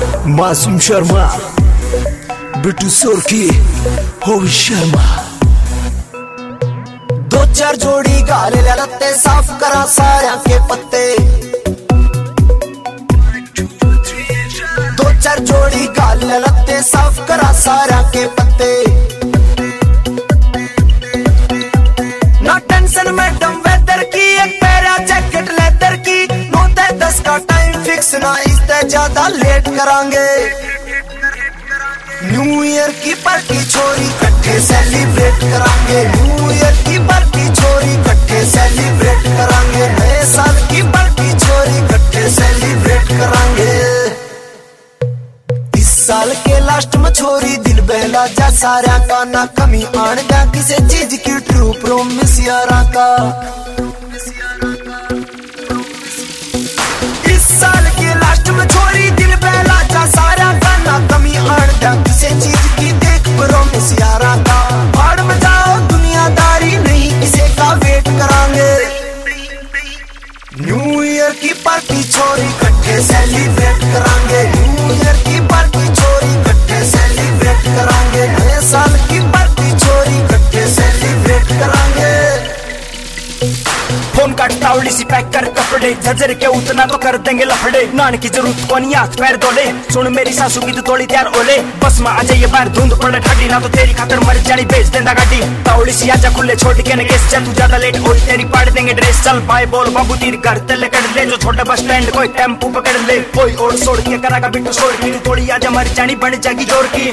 मासूम शर्मा, बिट्टू सोरकी हो शर्मा। दो चार जोड़ी गाले लत्ते, साफ़ करा सारा के पत्ते। दो चार जोड़ी गाले लत्ते, साफ़ करा सारा के पत्ते। ना टेंशन मैडम वेदर की ना ज़्यादा लेट करांगे। न्यू ईयर की पार्टी छोरी कट्ठे सेलिब्रेट करांगे। न्यू ईयर की पार्टी छोरी कट्ठे सेलिब्रेट करांगे। नए साल की पार्टी छोरी कट्ठे सेलिब्रेट करांगे। इस साल के लास्ट में छोरी दिल बहला जा सारा का ना कमी आन जा, किसी चीज़ की ट्रू प्रोमिस यारा का न्यू ईयर की पार्टी छोरी कट्ठे सेलिब्रेट करांगे। का टावली सी पैक कर कपड़े। झजर के उतना तो कर देंगे लफड़े। नान की ज़रूरत कौन हाथ पैर दोले सुन मेरी सासू की तो थोड़ी तैयार ओले बस में आ जाइए बाहर धुंध पड़े ठाडी ना तो तेरी खातर मर जानी बेच देंदा गाड़ी। टावली सी आजा खुले, छोड़ के न जा। तू ज़्यादा लेट हो तेरी पाड़ देंगे ड्रेस चल बाय बोल, बाबू तीर घर तले कर ले। जो छोटा बस स्टैंड कोई टेंपू पकड़ ले। कोई और छोड़ के करागा बिट्टू छोड़ की। तू थोड़ी आजा, मर जानी, बन जाएगी ज़ोर की।